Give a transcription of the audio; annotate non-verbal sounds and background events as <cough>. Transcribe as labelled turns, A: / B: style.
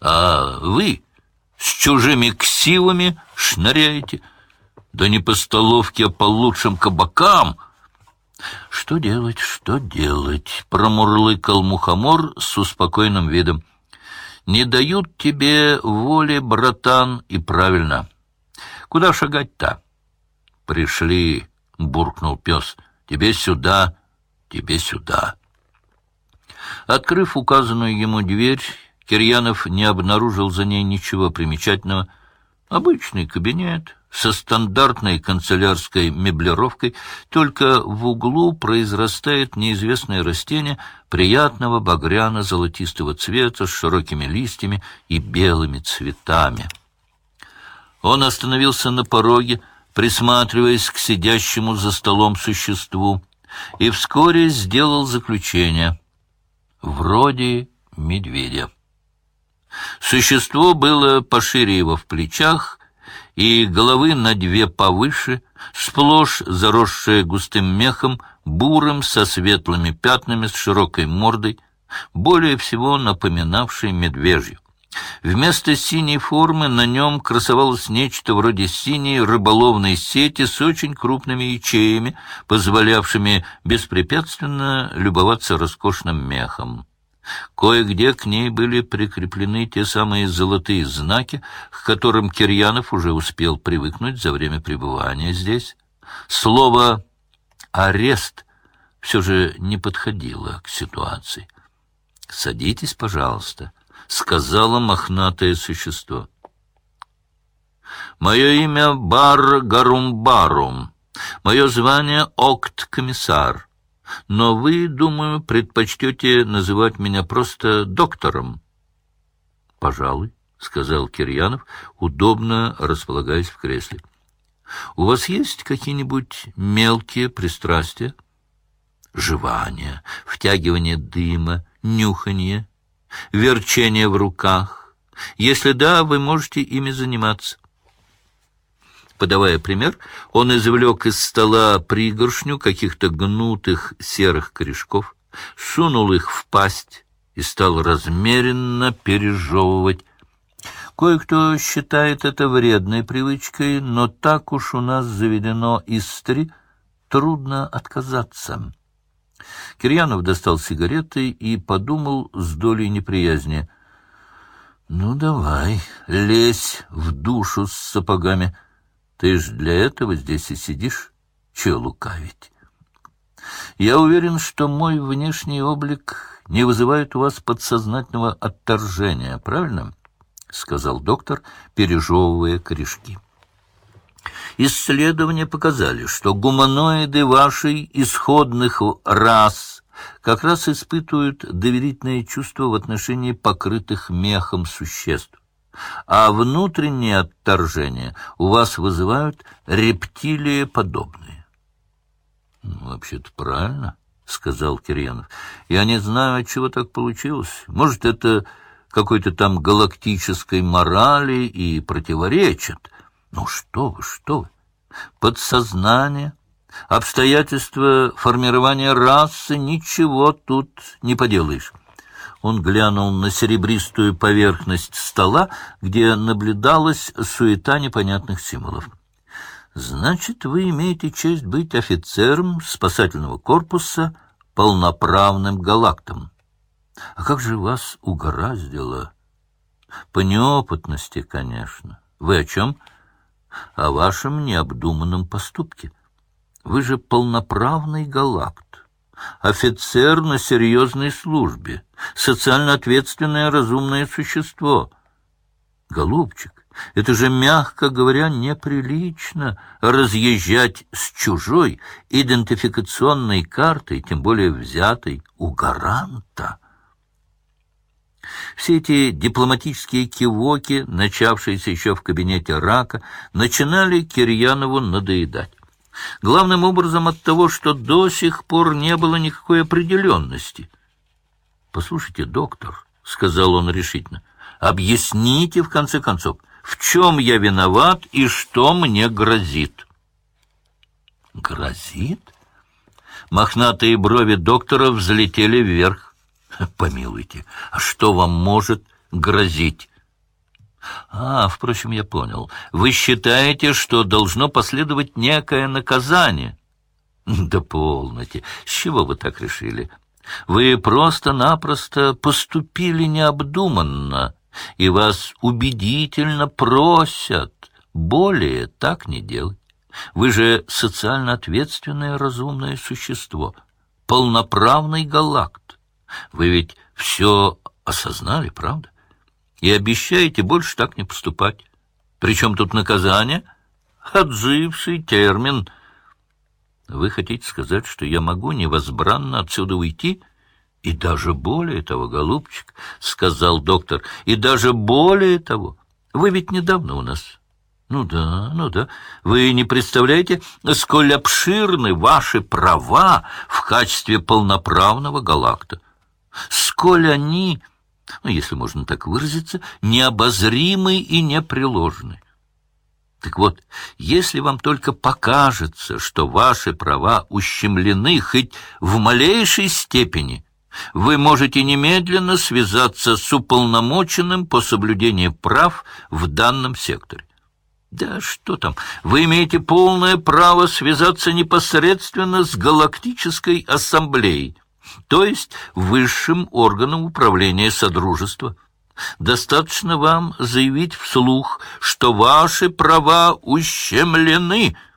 A: А вы с чужими ксивами шныряете? Да не по столовке, а по лучшим кабакам. Что делать, что делать? Промурлыкал мухомор с успокойным видом. Не дают тебе воли, братан, и правильно. Куда шагать-то? Пришли, буркнул пес. Тебе сюда, тебе сюда. Открыв указанную ему дверь, Кирьянов не обнаружил за ней ничего примечательного. Обычный кабинет со стандартной канцелярской меблировкой, только в углу произрастает неизвестное растение приятного багряно-золотистого цвета с широкими листьями и белыми цветами. Он остановился на пороге, присматриваясь к сидящему за столом существу, и вскоре сделал заключение. Вроде медведя. Существо было пошире его в плечах и головы на две повыше, сплошь заросшее густым мехом, бурым, со светлыми пятнами, с широкой мордой, более всего напоминавшей медвежью. Вместо синей формы на нем красовалось нечто вроде синей рыболовной сети с очень крупными ячеями, позволявшими беспрепятственно любоваться роскошным мехом. Кое-где к ней были прикреплены те самые золотые знаки, к которым Кирьянов уже успел привыкнуть за время пребывания здесь. Слово «арест» все же не подходило к ситуации. «Садитесь, пожалуйста», — сказала мохнатое существо. «Мое имя Бар Гарумбарум. Мое звание — Окт-комиссар но вы, думаю, предпочтете называть меня просто доктором. — Пожалуй, — сказал Кирьянов, удобно располагаясь в кресле. — У вас есть какие-нибудь мелкие пристрастия? Жевание, втягивание дыма, нюханье, верчение в руках. Если да, вы можете ими заниматься. Подавая пример, он извлек из стола пригоршню каких-то гнутых серых корешков, сунул их в пасть и стал размеренно пережевывать. Кое-кто считает это вредной привычкой, но так уж у нас заведено истри, трудно отказаться. Кирьянов достал сигареты и подумал с долей неприязни. «Ну, давай, лезь в душу с сапогами». Ты ж для этого здесь и сидишь. Че лукавить? Я уверен, что мой внешний облик не вызывает у вас подсознательного отторжения, правильно? — сказал доктор, пережевывая корешки. Исследования показали, что гуманоиды вашей исходных рас как раз испытывают доверительное чувство в отношении покрытых мехом существ а внутреннее отторжение у вас вызывают рептилии подобные. Ну, вообще-то правильно, — сказал Кирьянов. Я не знаю, от чего так получилось. Может, это какой-то там галактической морали и противоречит. Ну, что вы, что вы. Подсознание, обстоятельства формирования расы, ничего тут не поделаешь. Он глянул на серебристую поверхность стола, где наблюдалась суета непонятных символов. «Значит, вы имеете честь быть офицером спасательного корпуса, полноправным галактом. А как же вас угораздило?» «По неопытности, конечно. Вы о чем?» «О вашем необдуманном поступке. Вы же полноправный галакт, офицер на серьезной службе» социально ответственное разумное существо. Голубчик, это же, мягко говоря, неприлично разъезжать с чужой идентификационной картой, тем более взятой у гаранта. Все эти дипломатические кивоки, начавшиеся еще в кабинете рака, начинали Кирьянову надоедать. Главным образом от того, что до сих пор не было никакой определенности — Послушайте, доктор, — сказал он решительно, — объясните, в конце концов, в чем я виноват и что мне грозит. Грозит? Мохнатые брови доктора взлетели вверх. Помилуйте, а что вам может грозить. А, впрочем, я понял. Вы считаете, что должно последовать некое наказание? <laughs> Да полноте. С чего вы так решили? Вы просто-напросто поступили необдуманно, и вас убедительно просят более так не делать. Вы же социально ответственное разумное существо, полноправный галакт. Вы ведь все осознали, правда? И обещаете больше так не поступать. Причем тут наказание? Отживший термин. Вы хотите сказать, что я могу невозбранно отсюда уйти? И даже более того, голубчик, — сказал доктор, — и даже более того, вы ведь недавно у нас ну да, ну да. Вы не представляете, сколь обширны ваши права в качестве полноправного галакта. Сколь они, ну, если можно так выразиться, необозримы и непреложны. Так вот, если вам только покажется, что ваши права ущемлены хоть в малейшей степени, вы можете немедленно связаться с уполномоченным по соблюдению прав в данном секторе. Да что там, вы имеете полное право связаться непосредственно с Галактической Ассамблеей, то есть высшим органом управления Содружества. Достаточно вам заявить вслух, что ваши права ущемлены –